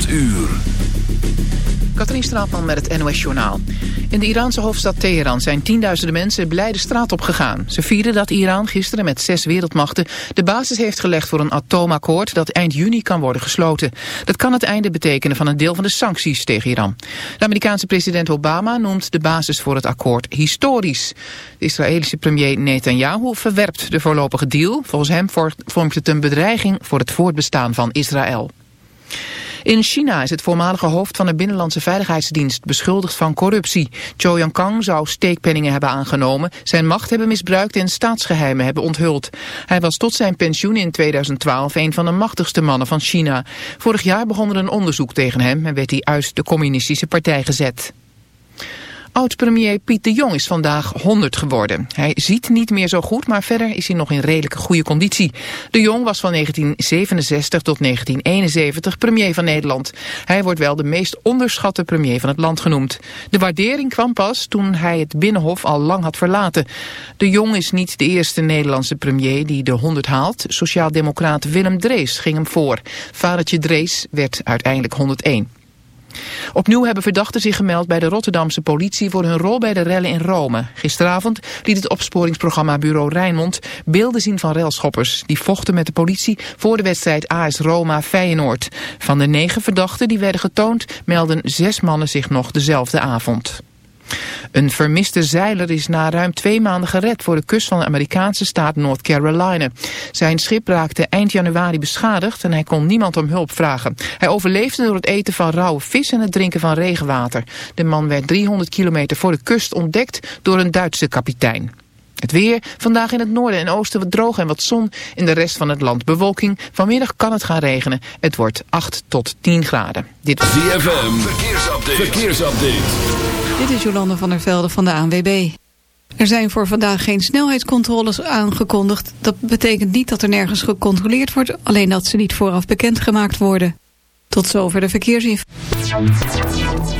8 uur. Katrien Straatman met het NOS Journaal. In de Iraanse hoofdstad Teheran zijn tienduizenden mensen blij de straat op gegaan. Ze vieren dat Iran gisteren met zes wereldmachten de basis heeft gelegd voor een atoomakkoord dat eind juni kan worden gesloten. Dat kan het einde betekenen van een deel van de sancties tegen Iran. De Amerikaanse president Obama noemt de basis voor het akkoord historisch. De Israëlische premier Netanyahu verwerpt de voorlopige deal. Volgens hem vormt het een bedreiging voor het voortbestaan van Israël. In China is het voormalige hoofd van de Binnenlandse Veiligheidsdienst beschuldigd van corruptie. Zhou Yangkang zou steekpenningen hebben aangenomen, zijn macht hebben misbruikt en staatsgeheimen hebben onthuld. Hij was tot zijn pensioen in 2012 een van de machtigste mannen van China. Vorig jaar begon er een onderzoek tegen hem en werd hij uit de communistische partij gezet. Oud-premier Piet de Jong is vandaag 100 geworden. Hij ziet niet meer zo goed, maar verder is hij nog in redelijke goede conditie. De Jong was van 1967 tot 1971 premier van Nederland. Hij wordt wel de meest onderschatte premier van het land genoemd. De waardering kwam pas toen hij het Binnenhof al lang had verlaten. De Jong is niet de eerste Nederlandse premier die de 100 haalt. Sociaaldemocraat Willem Drees ging hem voor. Vadertje Drees werd uiteindelijk 101. Opnieuw hebben verdachten zich gemeld bij de Rotterdamse politie voor hun rol bij de rellen in Rome. Gisteravond liet het opsporingsprogramma Bureau Rijnmond beelden zien van relschoppers. Die vochten met de politie voor de wedstrijd AS Roma Feyenoord. Van de negen verdachten die werden getoond melden zes mannen zich nog dezelfde avond. Een vermiste zeiler is na ruim twee maanden gered voor de kust van de Amerikaanse staat North Carolina. Zijn schip raakte eind januari beschadigd en hij kon niemand om hulp vragen. Hij overleefde door het eten van rauwe vis en het drinken van regenwater. De man werd 300 kilometer voor de kust ontdekt door een Duitse kapitein. Het weer, vandaag in het noorden en oosten wat droog en wat zon. In de rest van het land bewolking. Vanmiddag kan het gaan regenen. Het wordt 8 tot 10 graden. Dit was ZFM, verkeersupdate. verkeersupdate. Dit is Jolande van der Velde van de ANWB. Er zijn voor vandaag geen snelheidscontroles aangekondigd. Dat betekent niet dat er nergens gecontroleerd wordt, alleen dat ze niet vooraf bekendgemaakt worden. Tot zover de verkeersinformatie.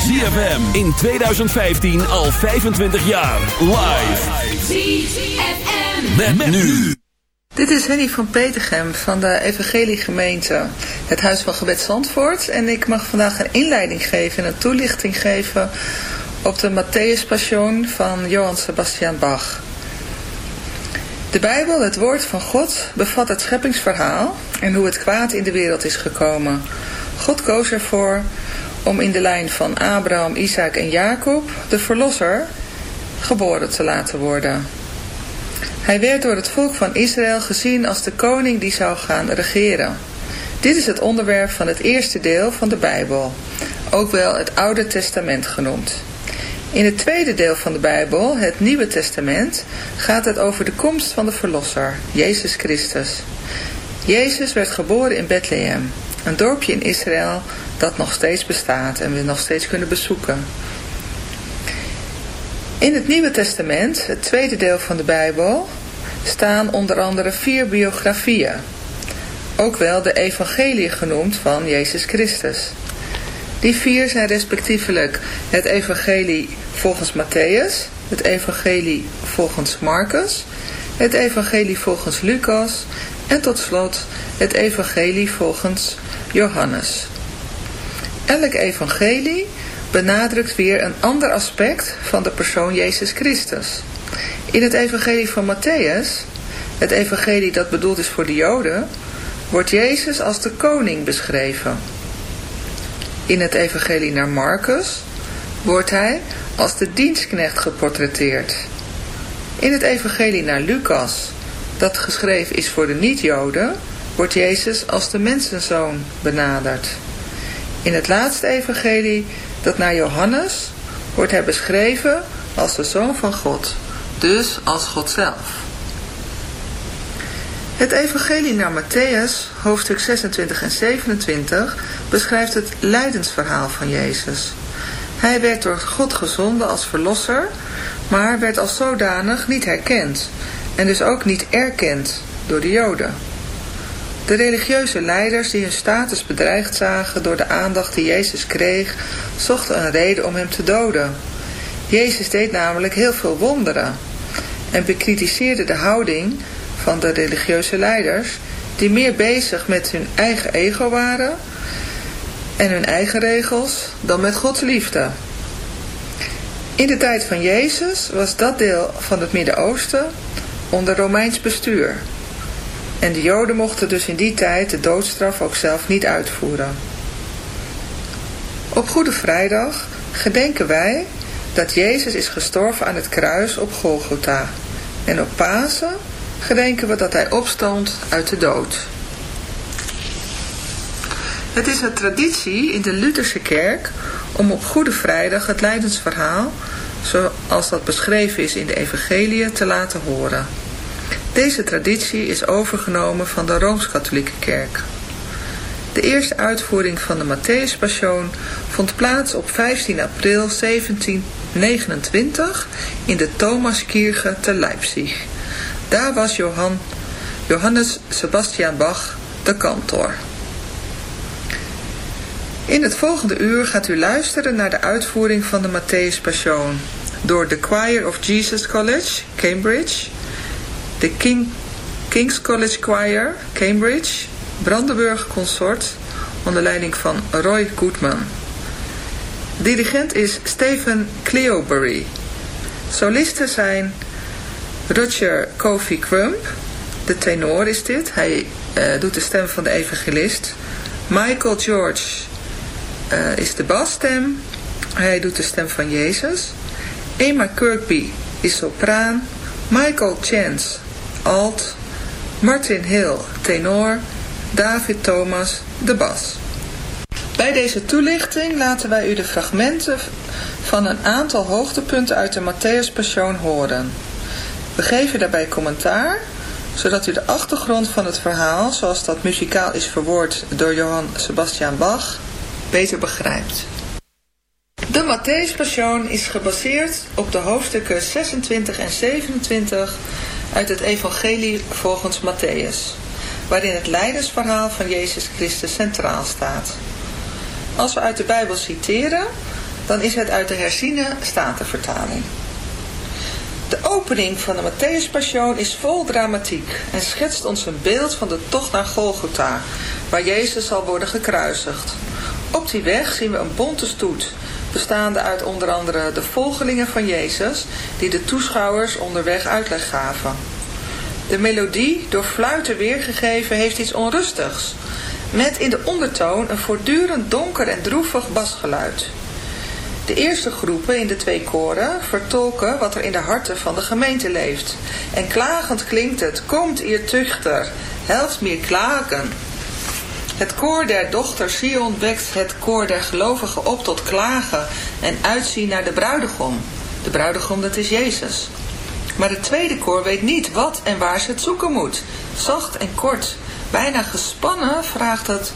ZFM in 2015 al 25 jaar. Live. ZFM. Met, nu. Dit is Henny van Petergem van de Evangelie Gemeente, het Huis van Gebed Zandvoort. En ik mag vandaag een inleiding geven en een toelichting geven op de Matthäus Passion van Johann Sebastian Bach. De Bijbel, het woord van God, bevat het scheppingsverhaal en hoe het kwaad in de wereld is gekomen. God koos ervoor om in de lijn van Abraham, Isaac en Jacob de verlosser geboren te laten worden. Hij werd door het volk van Israël gezien als de koning die zou gaan regeren. Dit is het onderwerp van het eerste deel van de Bijbel, ook wel het Oude Testament genoemd. In het tweede deel van de Bijbel, het Nieuwe Testament, gaat het over de komst van de Verlosser, Jezus Christus. Jezus werd geboren in Bethlehem, een dorpje in Israël dat nog steeds bestaat en we nog steeds kunnen bezoeken. In het Nieuwe Testament, het tweede deel van de Bijbel, staan onder andere vier biografieën. Ook wel de evangelie genoemd van Jezus Christus. Die vier zijn respectievelijk het evangelie volgens Matthäus, het evangelie volgens Marcus, het evangelie volgens Lucas en tot slot het evangelie volgens Johannes. Elk evangelie benadrukt weer een ander aspect van de persoon Jezus Christus. In het evangelie van Matthäus, het evangelie dat bedoeld is voor de Joden, wordt Jezus als de koning beschreven. In het evangelie naar Marcus wordt hij als de dienstknecht geportretteerd. In het evangelie naar Lucas, dat geschreven is voor de niet-Joden, wordt Jezus als de mensenzoon benaderd. In het laatste evangelie, dat naar Johannes, wordt hij beschreven als de Zoon van God, dus als God zelf. Het evangelie naar Matthäus, hoofdstuk 26 en 27, beschrijft het lijdensverhaal van Jezus. Hij werd door God gezonden als verlosser, maar werd als zodanig niet herkend en dus ook niet erkend door de Joden. De religieuze leiders die hun status bedreigd zagen door de aandacht die Jezus kreeg, zochten een reden om hem te doden. Jezus deed namelijk heel veel wonderen en bekritiseerde de houding van de religieuze leiders die meer bezig met hun eigen ego waren en hun eigen regels dan met Gods liefde. In de tijd van Jezus was dat deel van het Midden-Oosten onder Romeins bestuur. En de Joden mochten dus in die tijd de doodstraf ook zelf niet uitvoeren. Op Goede Vrijdag gedenken wij dat Jezus is gestorven aan het kruis op Golgotha. En op Pasen gedenken we dat hij opstond uit de dood. Het is een traditie in de Lutherse kerk om op Goede Vrijdag het lijdensverhaal, zoals dat beschreven is in de Evangelie, te laten horen. Deze traditie is overgenomen van de Rooms-Katholieke Kerk. De eerste uitvoering van de Matthäus Passion vond plaats op 15 april 1729 in de Thomaskirche te Leipzig. Daar was Johan, Johannes Sebastian Bach de kantor. In het volgende uur gaat u luisteren naar de uitvoering van de Matthäus Passion door de Choir of Jesus College, Cambridge, de King, King's College Choir, Cambridge, Brandenburg Consort, onder leiding van Roy Goodman. Dirigent is Stephen Cleobury. Solisten zijn Roger Kofi Crump, de tenor is dit. Hij uh, doet de stem van de evangelist. Michael George uh, is de basstem. Hij doet de stem van Jezus. Emma Kirkby is sopraan. Michael Chance, alt. Martin Hill, tenor. David Thomas, de bas. Bij deze toelichting laten wij u de fragmenten van een aantal hoogtepunten uit de Matthäus Passion horen. We geven daarbij commentaar, zodat u de achtergrond van het verhaal, zoals dat muzikaal is verwoord door Johann Sebastian Bach, beter begrijpt. De Matthäus Passion is gebaseerd op de hoofdstukken 26 en 27 uit het Evangelie volgens Matthäus, waarin het leidersverhaal van Jezus Christus centraal staat. Als we uit de Bijbel citeren, dan is het uit de herziene statenvertaling. De opening van de Matthäus Passion is vol dramatiek en schetst ons een beeld van de tocht naar Golgotha, waar Jezus zal worden gekruisigd. Op die weg zien we een bonte stoet, bestaande uit onder andere de volgelingen van Jezus, die de toeschouwers onderweg uitleg gaven. De melodie, door fluiten weergegeven, heeft iets onrustigs, met in de ondertoon een voortdurend donker en droevig basgeluid. De eerste groepen in de twee koren vertolken wat er in de harten van de gemeente leeft. En klagend klinkt het, komt ihr tuchter, helft meer klagen. Het koor der dochter Sion wekt het koor der gelovigen op tot klagen en uitzien naar de bruidegom. De bruidegom, dat is Jezus. Maar het tweede koor weet niet wat en waar ze het zoeken moet. Zacht en kort, bijna gespannen, vraagt het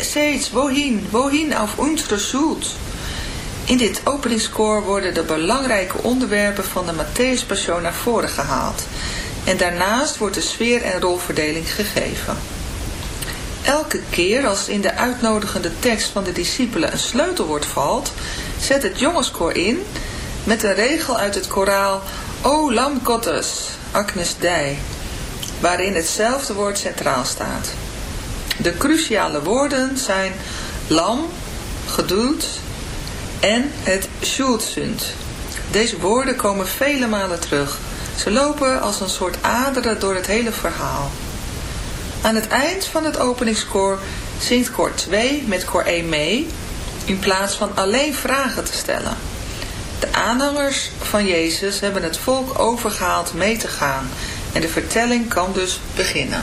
Seets, wohin, wohin auf unsere Schuld? In dit openingskoor worden de belangrijke onderwerpen van de Matthäus Passion naar voren gehaald. En daarnaast wordt de sfeer en rolverdeling gegeven. Elke keer als in de uitnodigende tekst van de discipelen een sleutelwoord valt, zet het jongenskoor in met een regel uit het koraal O Lam Gottes, Agnes Dei, waarin hetzelfde woord centraal staat. De cruciale woorden zijn lam, geduld en het Schuldsund. Deze woorden komen vele malen terug. Ze lopen als een soort aderen door het hele verhaal. Aan het eind van het openingskoor zingt koor 2 met koor 1 mee, in plaats van alleen vragen te stellen. De aanhangers van Jezus hebben het volk overgehaald mee te gaan en de vertelling kan dus beginnen.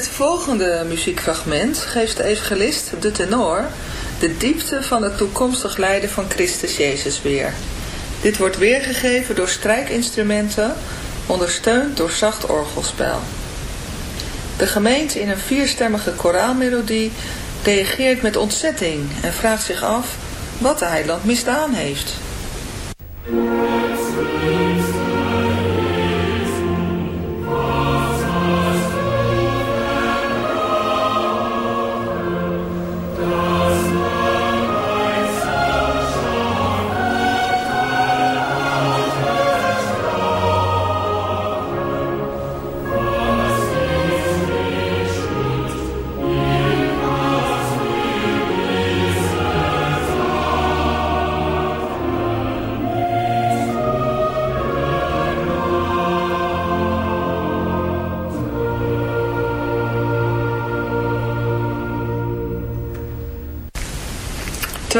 Het volgende muziekfragment geeft de evangelist, de tenor, de diepte van het toekomstig lijden van Christus Jezus weer. Dit wordt weergegeven door strijkinstrumenten, ondersteund door zacht orgelspel. De gemeente in een vierstemmige koraalmelodie reageert met ontzetting en vraagt zich af wat de heiland misdaan heeft.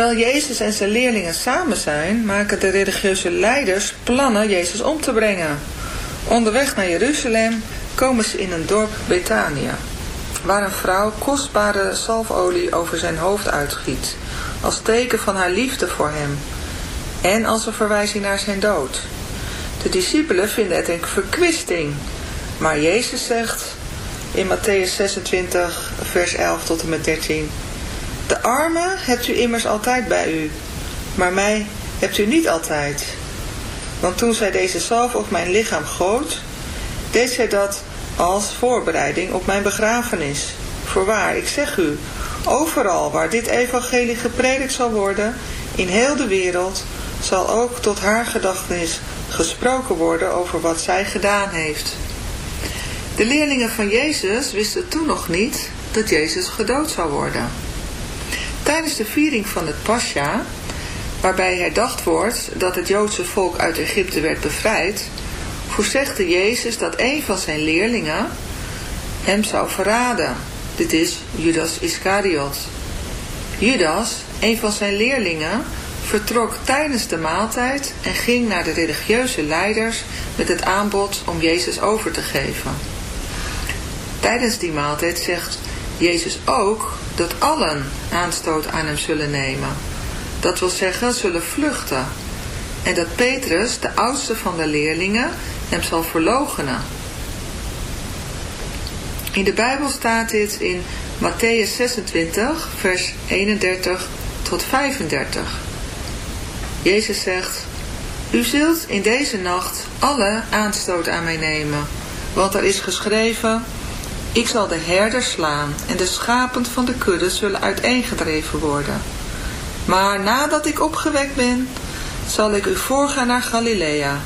Terwijl Jezus en zijn leerlingen samen zijn, maken de religieuze leiders plannen Jezus om te brengen. Onderweg naar Jeruzalem komen ze in een dorp Betania, waar een vrouw kostbare zalfolie over zijn hoofd uitgiet, als teken van haar liefde voor hem en als een verwijzing naar zijn dood. De discipelen vinden het een verkwisting, maar Jezus zegt in Matthäus 26, vers 11 tot en met 13... De armen hebt u immers altijd bij u, maar mij hebt u niet altijd. Want toen zij deze zalf op mijn lichaam goot, deed zij dat als voorbereiding op mijn begrafenis. Voorwaar, ik zeg u, overal waar dit evangelie gepredikt zal worden, in heel de wereld, zal ook tot haar gedachtenis gesproken worden over wat zij gedaan heeft. De leerlingen van Jezus wisten toen nog niet dat Jezus gedood zou worden. Tijdens de viering van het Pascha, waarbij herdacht wordt dat het Joodse volk uit Egypte werd bevrijd, voorzegde Jezus dat een van zijn leerlingen hem zou verraden. Dit is Judas Iscariot. Judas, een van zijn leerlingen, vertrok tijdens de maaltijd en ging naar de religieuze leiders met het aanbod om Jezus over te geven. Tijdens die maaltijd zegt Jezus ook dat allen aanstoot aan hem zullen nemen. Dat wil zeggen, zullen vluchten. En dat Petrus, de oudste van de leerlingen, hem zal verloochenen. In de Bijbel staat dit in Matthäus 26, vers 31 tot 35. Jezus zegt, U zult in deze nacht alle aanstoot aan mij nemen, want er is geschreven... Ik zal de herder slaan en de schapen van de kudde zullen uiteengedreven worden. Maar nadat ik opgewekt ben, zal ik u voorgaan naar Galilea.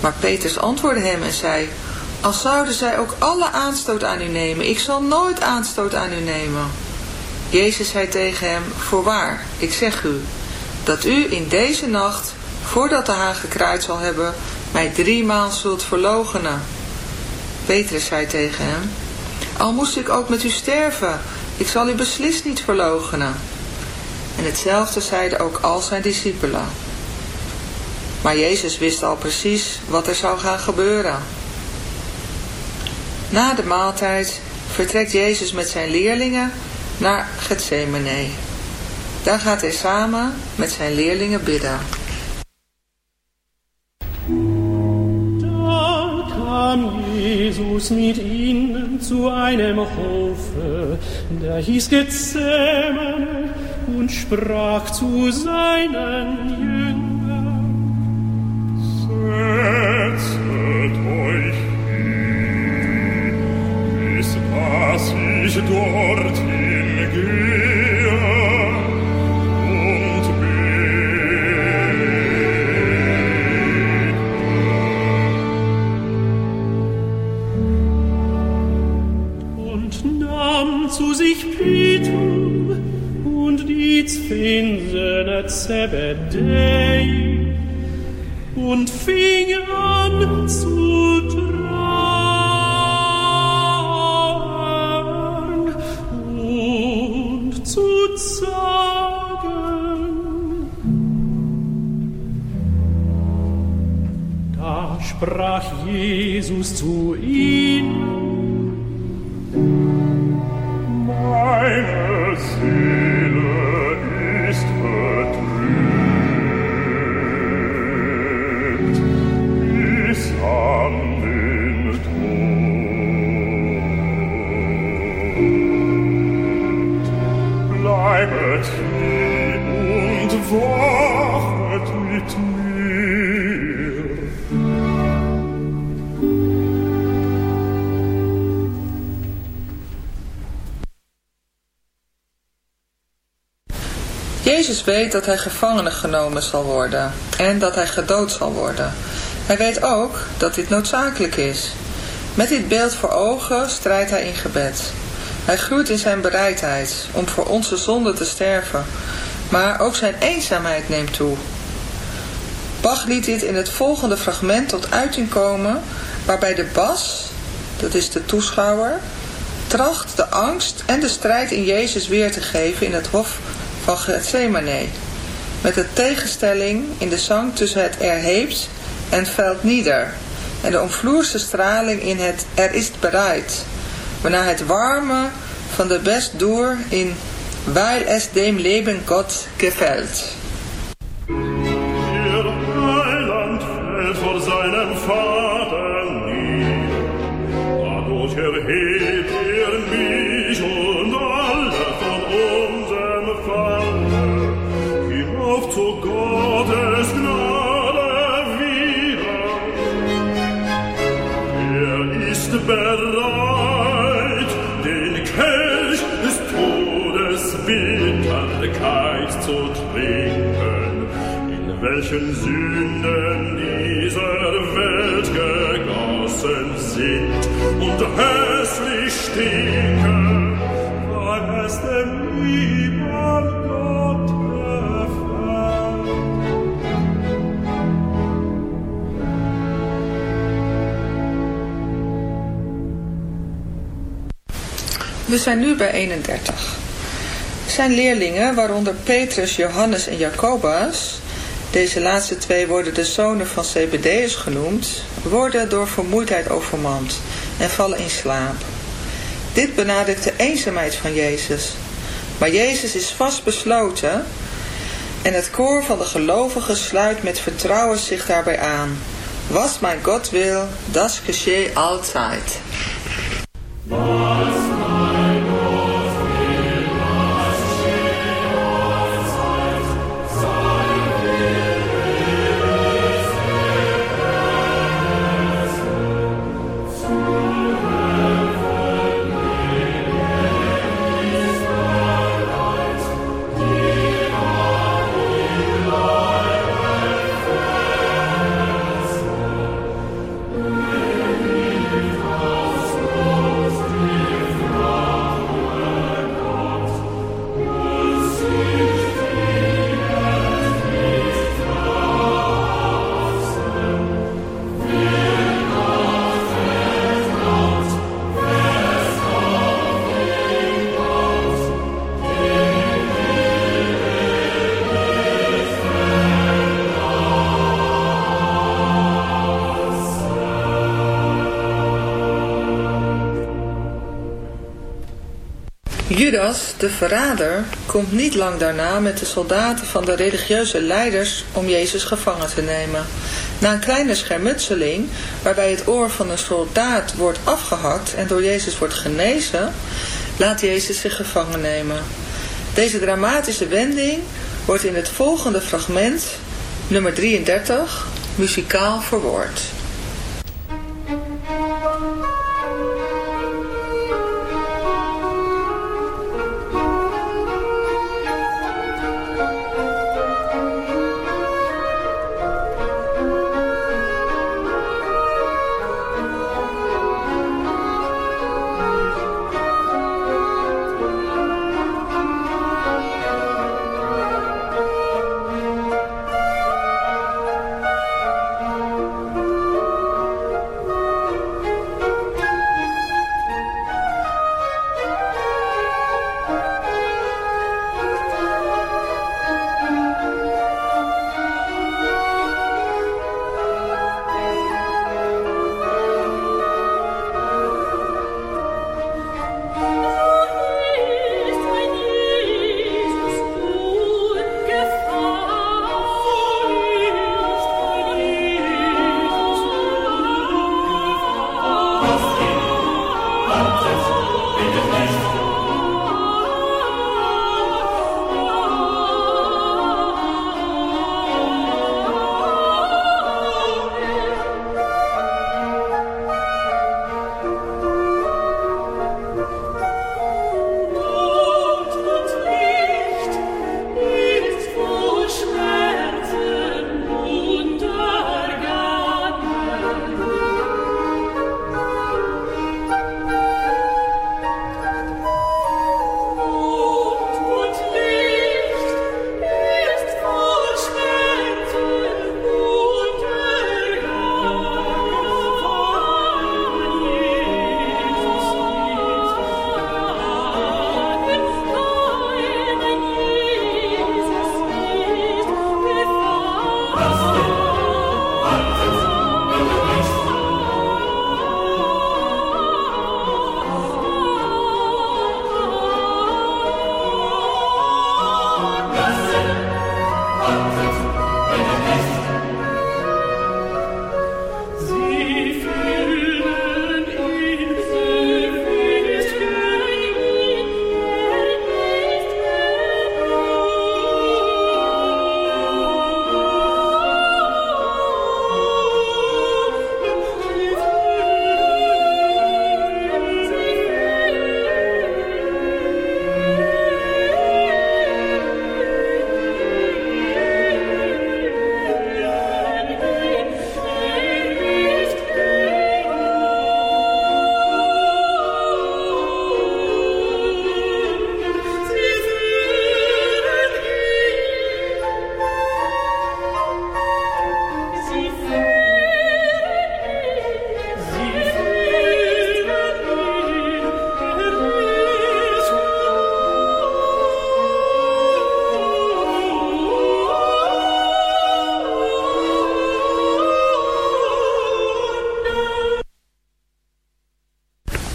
Maar Peters antwoordde hem en zei, als zouden zij ook alle aanstoot aan u nemen, ik zal nooit aanstoot aan u nemen. Jezus zei tegen hem, voorwaar, ik zeg u, dat u in deze nacht, voordat de haan gekraaid zal hebben, mij driemaal zult verloochenen. Petrus zei tegen hem, al moest ik ook met u sterven, ik zal u beslist niet verloochenen. En hetzelfde zeiden ook al zijn discipelen. Maar Jezus wist al precies wat er zou gaan gebeuren. Na de maaltijd vertrekt Jezus met zijn leerlingen naar Gethsemane. Daar gaat hij samen met zijn leerlingen bidden. Jesus mit ihnen zu einem Hofe, der hieß Gethsemane, und sprach zu seinen Jüngern, Setzet euch hin, bis was ich dorthin gehe, zu sich Peter und die Söhne Zebedei und fing an zu trauen und zu sagen. Da sprach Jesus zu ihnen, Weet dat hij gevangen genomen zal worden en dat hij gedood zal worden. Hij weet ook dat dit noodzakelijk is. Met dit beeld voor ogen strijdt hij in gebed. Hij groeit in zijn bereidheid om voor onze zonde te sterven, maar ook zijn eenzaamheid neemt toe. Bach liet dit in het volgende fragment tot uiting komen, waarbij de bas, dat is de toeschouwer, tracht de angst en de strijd in Jezus weer te geven in het hof van Gethsemane, met de tegenstelling in de zang tussen het erheept en veld nieder, en de omvloerse straling in het er is bereid, waarna het warme van de best door in weil es dem Leben Gott gefällt. Erhebt welchen Sünden dieser Welt gegossen sind und hässlich stinken, weil es dem lieben Gott gefällt. We zijn nu bij 31. Zijn leerlingen, waaronder Petrus, Johannes en Jacobus, deze laatste twee worden de zonen van Zebedeus genoemd, worden door vermoeidheid overmand en vallen in slaap. Dit benadrukt de eenzaamheid van Jezus. Maar Jezus is vastbesloten en het koor van de gelovigen sluit met vertrouwen zich daarbij aan. Was mijn God wil, das geschehe altijd. Judas, de verrader, komt niet lang daarna met de soldaten van de religieuze leiders om Jezus gevangen te nemen. Na een kleine schermutseling, waarbij het oor van een soldaat wordt afgehakt en door Jezus wordt genezen, laat Jezus zich gevangen nemen. Deze dramatische wending wordt in het volgende fragment, nummer 33, muzikaal verwoord.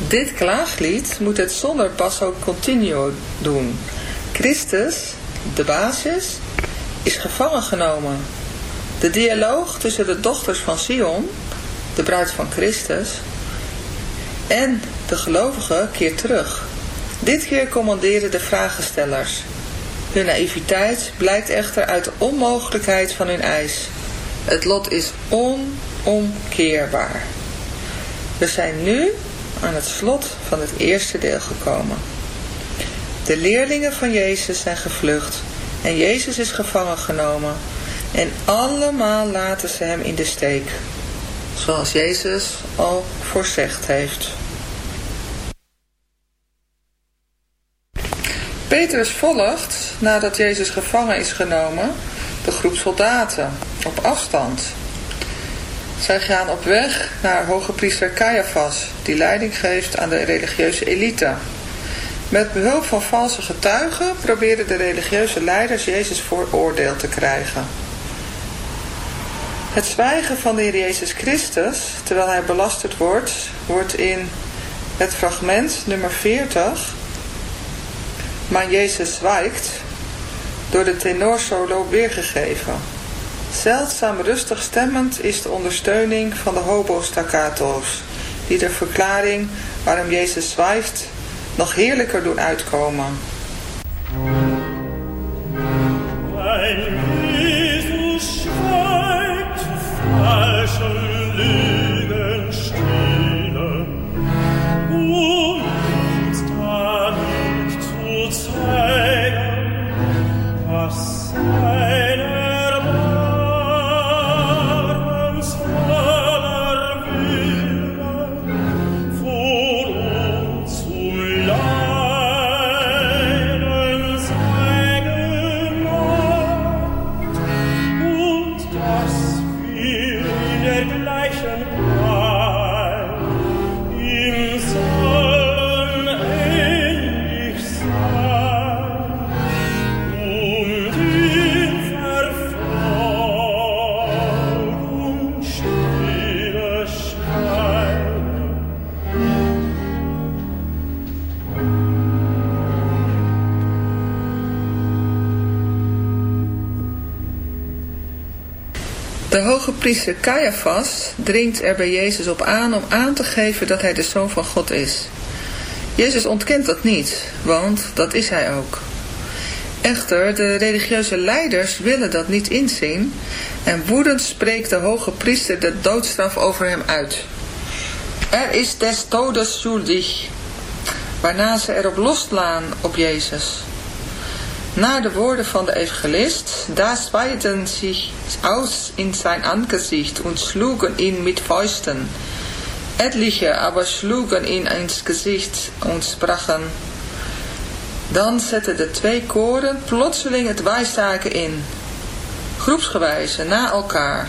Dit klaaglied moet het zonder passo continuo doen. Christus, de basis, is gevangen genomen. De dialoog tussen de dochters van Sion, de bruid van Christus, en de gelovigen keert terug. Dit keer commanderen de vragenstellers. Hun naïviteit blijkt echter uit de onmogelijkheid van hun eis. Het lot is onomkeerbaar. We zijn nu aan het slot van het eerste deel gekomen. De leerlingen van Jezus zijn gevlucht en Jezus is gevangen genomen en allemaal laten ze hem in de steek, zoals Jezus al voorzegd heeft. Petrus volgt, nadat Jezus gevangen is genomen, de groep soldaten op afstand. Zij gaan op weg naar hoge priester Caiaphas, die leiding geeft aan de religieuze elite. Met behulp van valse getuigen proberen de religieuze leiders Jezus voor oordeel te krijgen. Het zwijgen van de Heer Jezus Christus, terwijl hij belasterd wordt, wordt in het fragment nummer 40, maar Jezus zwijgt, door de tenorsolo weergegeven. Zeldzaam rustig stemmend is de ondersteuning van de hobo-staccato's, die de verklaring waarom Jezus zwijgt nog heerlijker doen uitkomen. Jesus schweigt, falsche priester Caiaphas dringt er bij Jezus op aan om aan te geven dat hij de Zoon van God is. Jezus ontkent dat niet, want dat is hij ook. Echter, de religieuze leiders willen dat niet inzien en woedend spreekt de hoge priester de doodstraf over hem uit. Er is des todes schuldig, waarna ze erop loslaan op Jezus. Na de woorden van de evangelist, da zweiten sich aus in sein Angesicht und schlugen ihn mit Fäusten. Etliche aber schlugen ihn ins Gesicht und sprachen. Dan zetten de twee koren plotseling het wijszaken in. Groepsgewijze, na elkaar.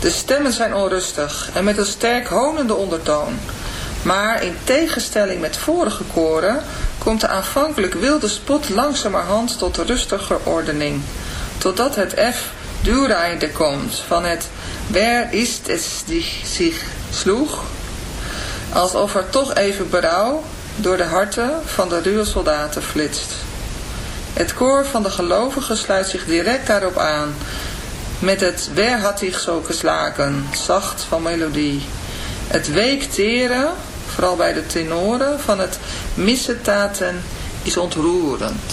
De stemmen zijn onrustig en met een sterk honende ondertoon. Maar in tegenstelling met vorige koren komt de aanvankelijk wilde spot langzamerhand tot rustige ordening. Totdat het F dureinde komt van het Wer ist es die zich sloeg? Alsof er toch even berouw door de harten van de ruwe soldaten flitst. Het koor van de gelovigen sluit zich direct daarop aan. Met het Wer had zich zo geslagen, zacht van melodie. Het weekteren, vooral bij de tenoren, van het missetaten is ontroerend.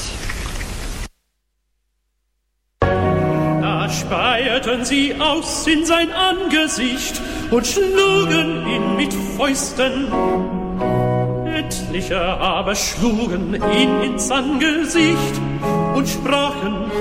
Da speierten sie aus in sein Angesicht und schlugen ihn mit Fäusten. Etliche aber schlugen ihn ins Angesicht und sprachen,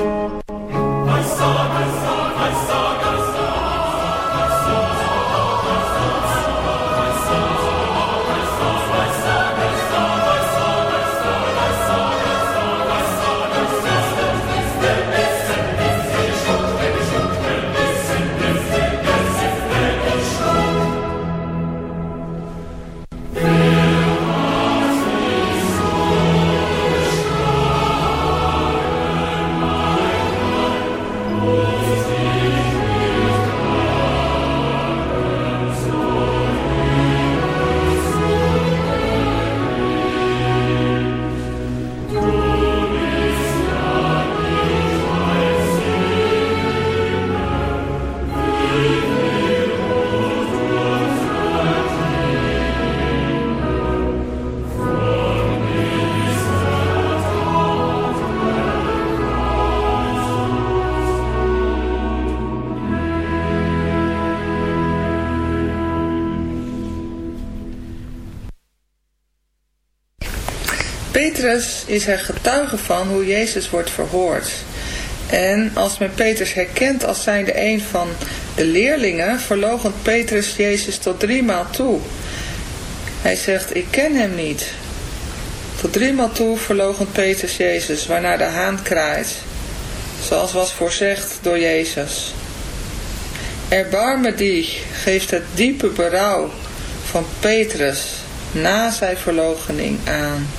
Petrus is er getuige van hoe Jezus wordt verhoord. En als men Petrus herkent als zijnde een van de leerlingen, verloochent Petrus Jezus tot driemaal toe. Hij zegt, ik ken hem niet. Tot driemaal toe verloochent Petrus Jezus, waarna de haan kraait, zoals was voorzegd door Jezus. Erbarme die geeft het diepe berouw van Petrus na zijn verloochening aan.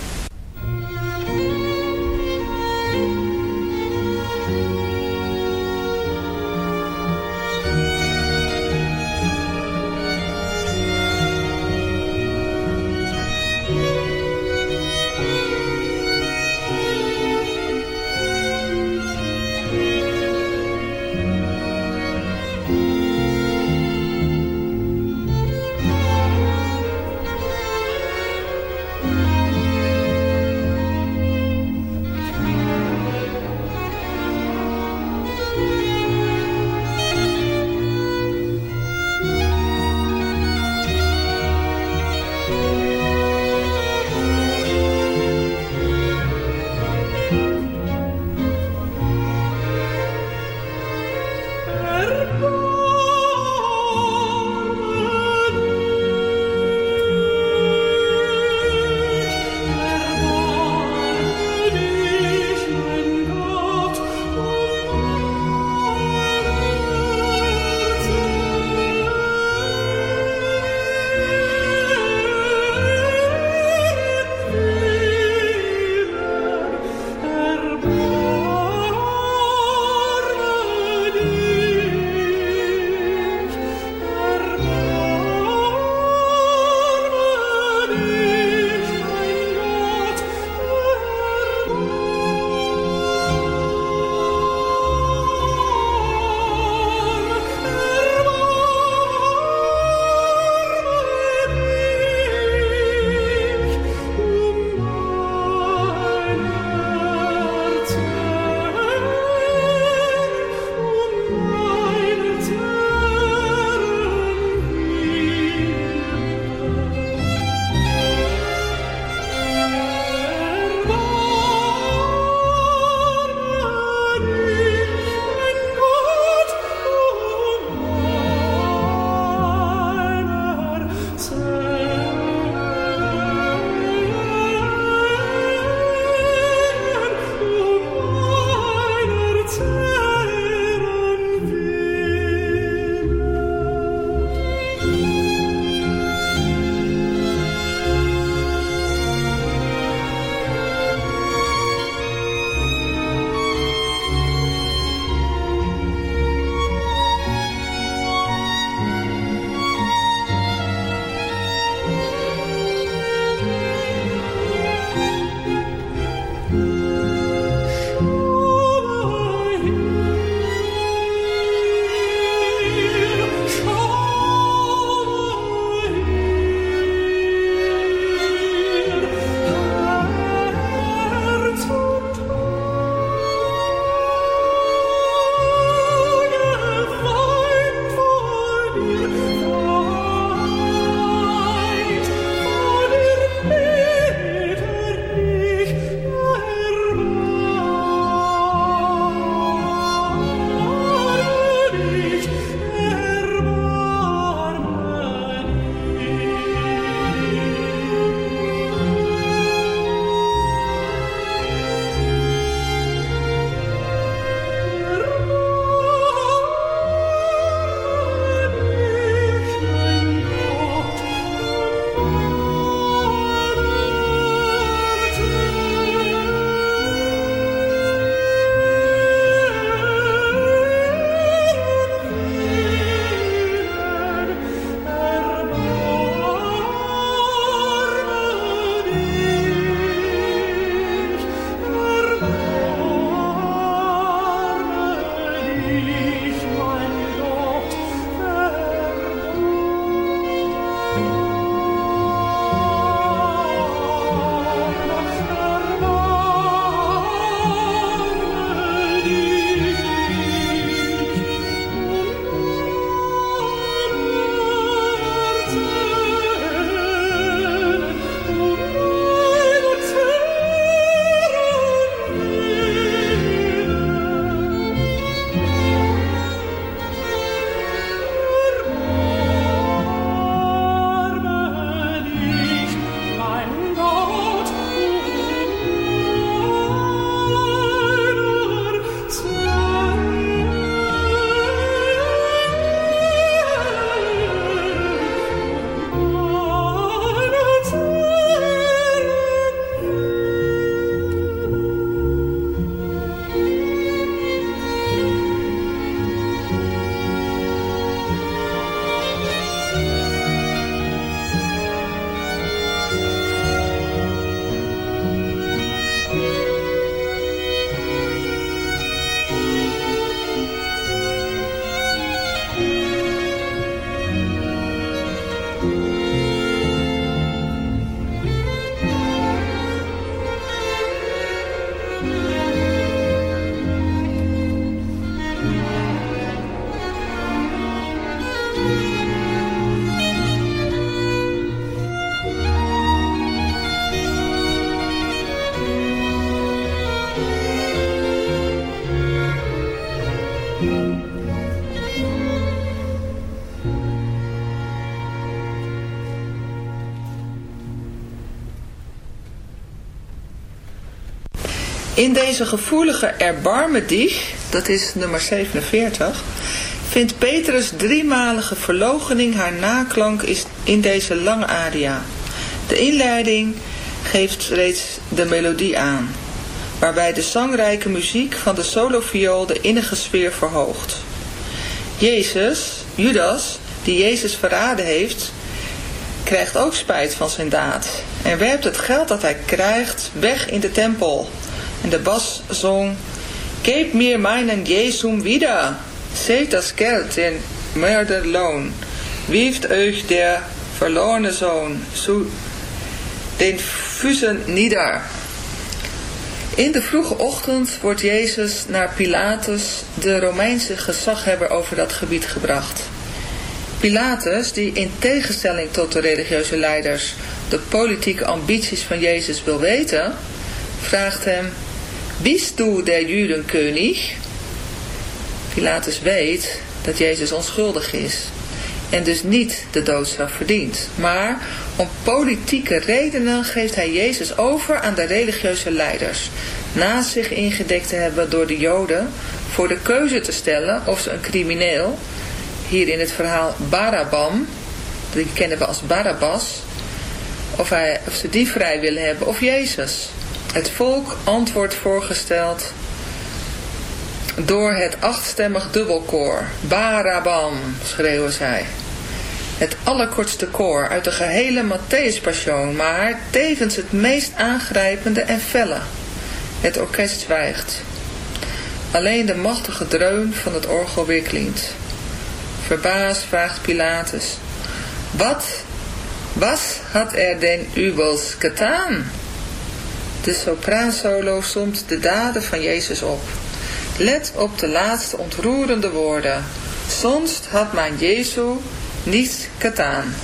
In deze gevoelige erbarme dich, dat is nummer 47, vindt Petrus driemalige verlogening haar naklank is in deze lange aria. De inleiding geeft reeds de melodie aan, waarbij de zangrijke muziek van de soloviool de innige sfeer verhoogt. Jezus, Judas, die Jezus verraden heeft, krijgt ook spijt van zijn daad en werpt het geld dat hij krijgt weg in de tempel. De bas zong, Geef mir meinen Jesum wieder, seht das Geld in Mörderlohn, wieft euch der verlorene Zoon zu den Füßen nieder. In de vroege ochtend wordt Jezus naar Pilatus, de Romeinse gezaghebber over dat gebied, gebracht. Pilatus, die in tegenstelling tot de religieuze leiders de politieke ambities van Jezus wil weten, vraagt hem, Bist du der Judenkönig? Pilatus weet dat Jezus onschuldig is en dus niet de doodstraf verdient. Maar om politieke redenen geeft hij Jezus over aan de religieuze leiders, naast zich ingedekt te hebben door de Joden, voor de keuze te stellen of ze een crimineel, hier in het verhaal Barabam, die kennen we als Barabbas, of, hij, of ze die vrij willen hebben of Jezus. Het volk antwoordt voorgesteld door het achtstemmig dubbelkoor. Barabam, schreeuwen zij. Het allerkortste koor uit de gehele Matthäus maar tevens het meest aangrijpende en felle. Het orkest zwijgt. Alleen de machtige dreun van het orgel weer klinkt. Verbaasd vraagt Pilatus, wat, was had er den ubels gedaan? De sopraansolo somt de daden van Jezus op. Let op de laatste ontroerende woorden. Sonst had mijn Jezus niets gedaan.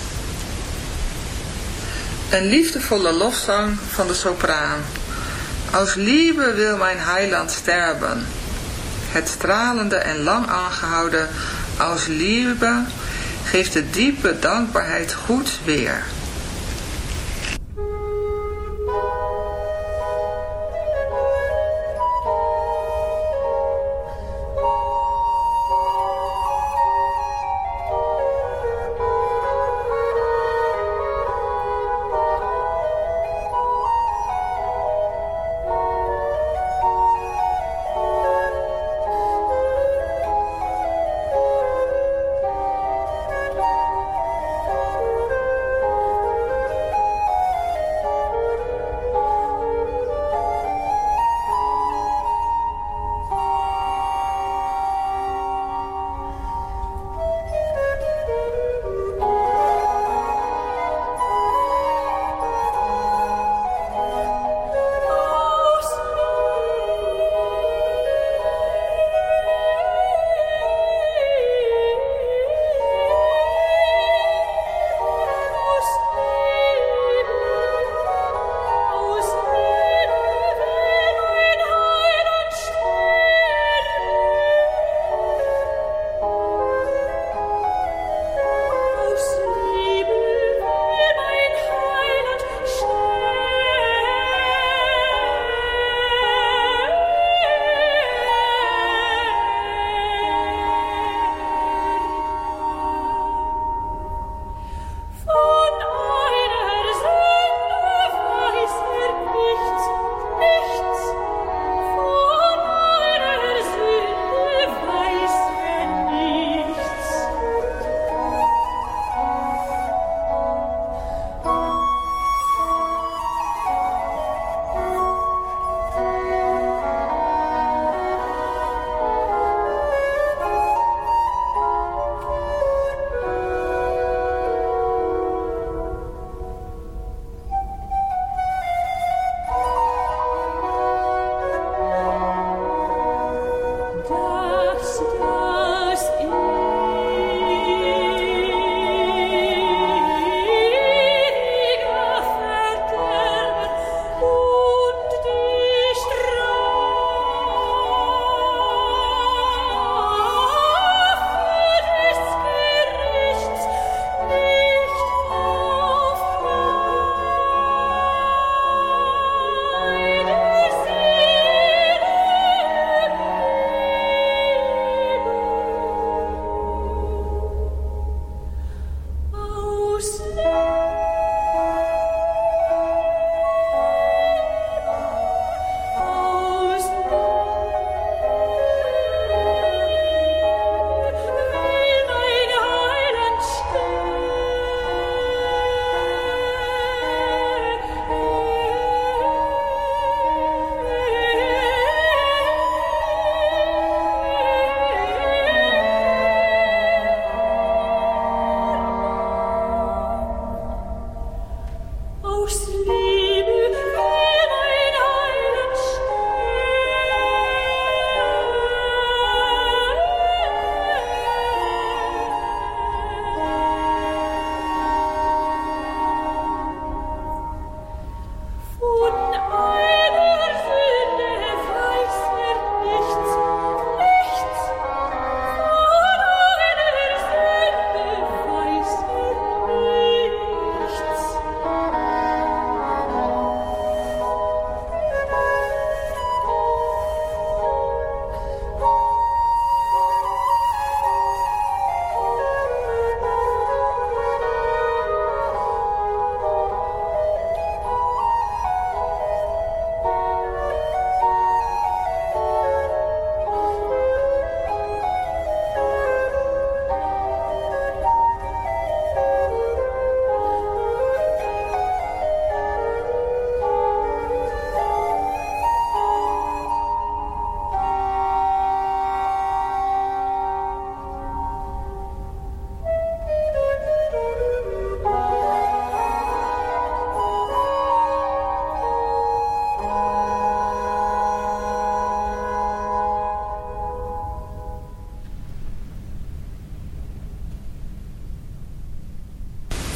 Een liefdevolle lofzang van de sopraan. Als lieve wil mijn heiland sterben. Het stralende en lang aangehouden als lieve geeft de diepe dankbaarheid goed weer.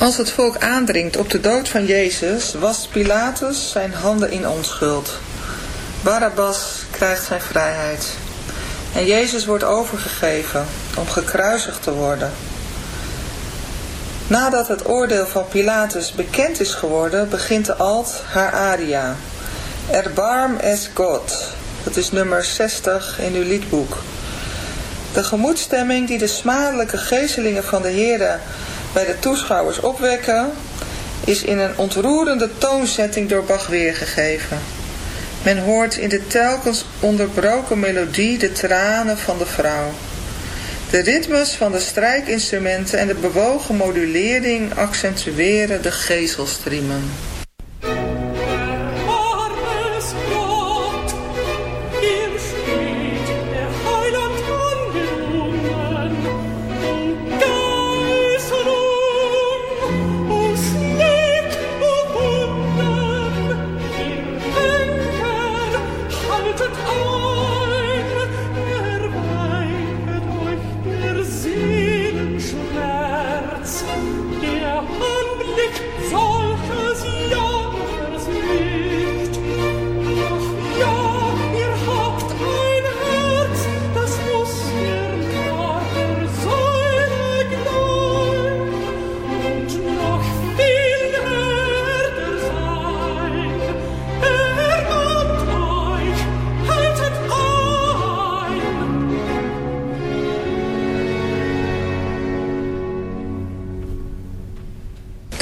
Als het volk aandringt op de dood van Jezus, wast Pilatus zijn handen in onschuld. Barabbas krijgt zijn vrijheid. En Jezus wordt overgegeven om gekruisigd te worden. Nadat het oordeel van Pilatus bekend is geworden, begint de alt haar aria. Erbarm es God. Dat is nummer 60 in uw liedboek. De gemoedstemming die de smadelijke gezelingen van de heren bij de toeschouwers opwekken, is in een ontroerende toonzetting door Bach weergegeven. Men hoort in de telkens onderbroken melodie de tranen van de vrouw. De ritmes van de strijkinstrumenten en de bewogen modulering accentueren de gezelstriemen.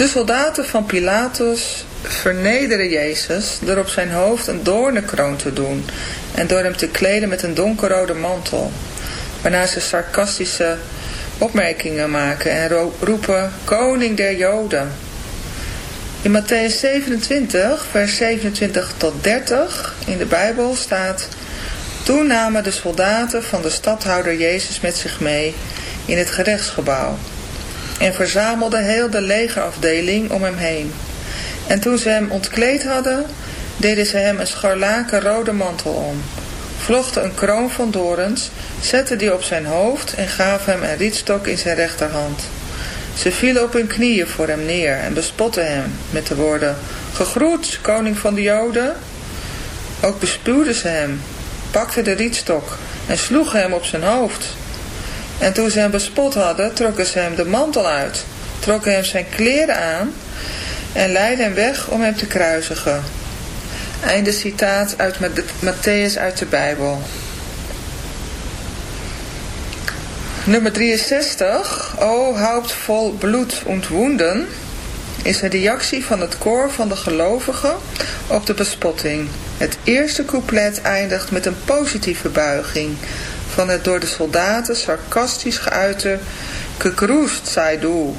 De soldaten van Pilatus vernederen Jezus door op zijn hoofd een doornenkroon te doen en door hem te kleden met een donkerrode mantel, waarna ze sarcastische opmerkingen maken en roepen, koning der Joden. In Matthäus 27, vers 27 tot 30 in de Bijbel staat, Toen namen de soldaten van de stadhouder Jezus met zich mee in het gerechtsgebouw en verzamelde heel de legerafdeling om hem heen. En toen ze hem ontkleed hadden, deden ze hem een scharlaken rode mantel om, vlochten een kroon van dorens, zetten die op zijn hoofd en gaven hem een rietstok in zijn rechterhand. Ze vielen op hun knieën voor hem neer en bespotten hem met de woorden, Gegroet, koning van de Joden. Ook bespuwden ze hem, pakten de rietstok en sloegen hem op zijn hoofd. En toen ze hem bespot hadden, trokken ze hem de mantel uit, trokken hem zijn kleren aan en leidden hem weg om hem te kruisigen. Einde citaat uit Matthäus uit de Bijbel. Nummer 63, O haupt vol bloed ontwoenden, is een reactie van het koor van de gelovigen op de bespotting. Het eerste couplet eindigt met een positieve buiging van het door de soldaten sarcastisch geuite gekroest zij doe.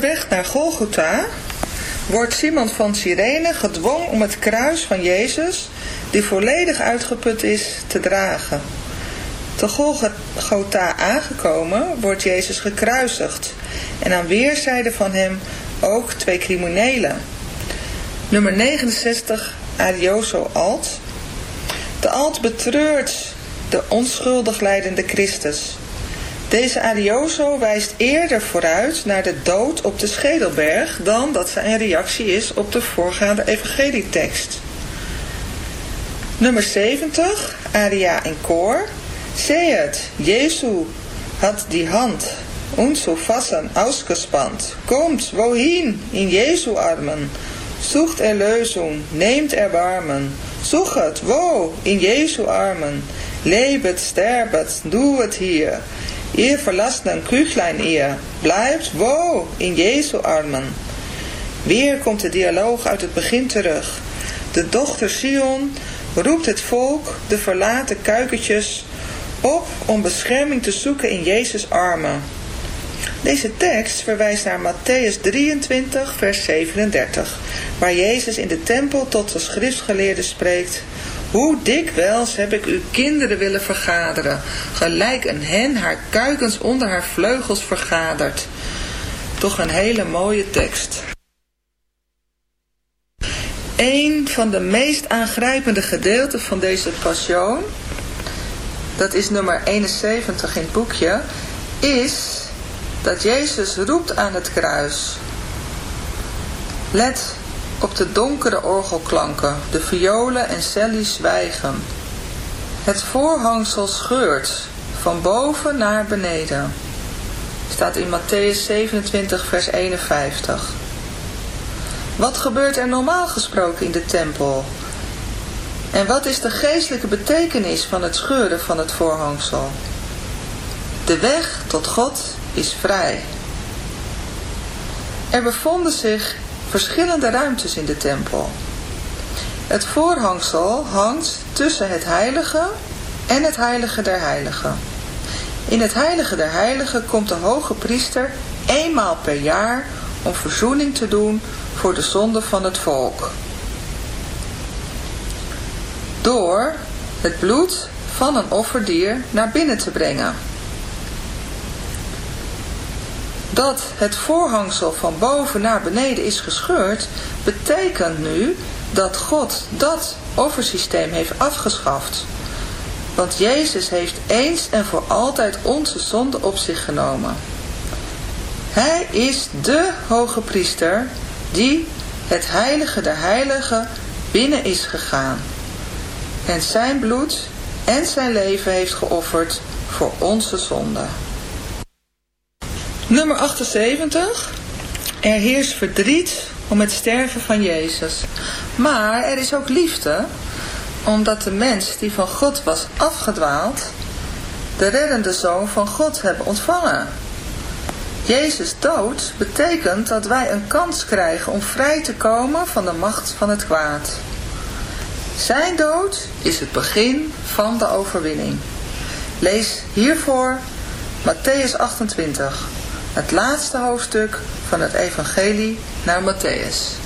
Onderweg naar Golgotha wordt Simon van Cyrene gedwongen om het kruis van Jezus, die volledig uitgeput is, te dragen. Te Golgotha aangekomen wordt Jezus gekruisigd en aan weerszijden van hem ook twee criminelen. Nummer 69, Arioso Alt. De Alt betreurt de onschuldig leidende Christus. Deze Arioso wijst eerder vooruit naar de dood op de Schedelberg dan dat zijn reactie is op de voorgaande evangelietekst. Nummer 70, aria in koor. Sehet, Jesu had die Hand so fassen ausgespannt. Kommt, wohin, in Jesu Armen. Sucht Erlösung, nehmt Erbarmen. Suchet, wo, in Jesu Armen. Lebet, sterbet, doet hier. Ihr verlassenen Küchlein ihr. Blijft, wo, in Jesu Armen. Weer komt de dialoog uit het begin terug. De dochter Sion roept het volk, de verlaten kuikentjes, op om bescherming te zoeken in Jezus' armen. Deze tekst verwijst naar Matthäus 23, vers 37, waar Jezus in de tempel tot de schriftgeleerden spreekt. Hoe dikwijls heb ik uw kinderen willen vergaderen, gelijk een hen haar kuikens onder haar vleugels vergadert. Toch een hele mooie tekst. Een van de meest aangrijpende gedeelten van deze passion, dat is nummer 71 in het boekje, is dat Jezus roept aan het kruis. Let op de donkere orgelklanken, de violen en cellies zwijgen. Het voorhangsel scheurt, van boven naar beneden. Staat in Matthäus 27 vers 51. Wat gebeurt er normaal gesproken in de tempel? En wat is de geestelijke betekenis van het scheuren van het voorhangsel? De weg tot God is vrij. Er bevonden zich verschillende ruimtes in de tempel. Het voorhangsel hangt tussen het heilige en het heilige der heiligen. In het heilige der heiligen komt de hoge priester eenmaal per jaar om verzoening te doen voor de zonde van het volk. Door het bloed van een offerdier naar binnen te brengen. Dat het voorhangsel van boven naar beneden is gescheurd, betekent nu dat God dat offersysteem heeft afgeschaft. Want Jezus heeft eens en voor altijd onze zonde op zich genomen. Hij is de hoge priester die het heilige der heiligen binnen is gegaan. En zijn bloed en zijn leven heeft geofferd voor onze zonde. Nummer 78. Er heerst verdriet om het sterven van Jezus. Maar er is ook liefde, omdat de mens die van God was afgedwaald, de reddende Zoon van God hebben ontvangen. Jezus dood betekent dat wij een kans krijgen om vrij te komen van de macht van het kwaad. Zijn dood is het begin van de overwinning. Lees hiervoor Matthäus 28 het laatste hoofdstuk van het evangelie naar Matthäus.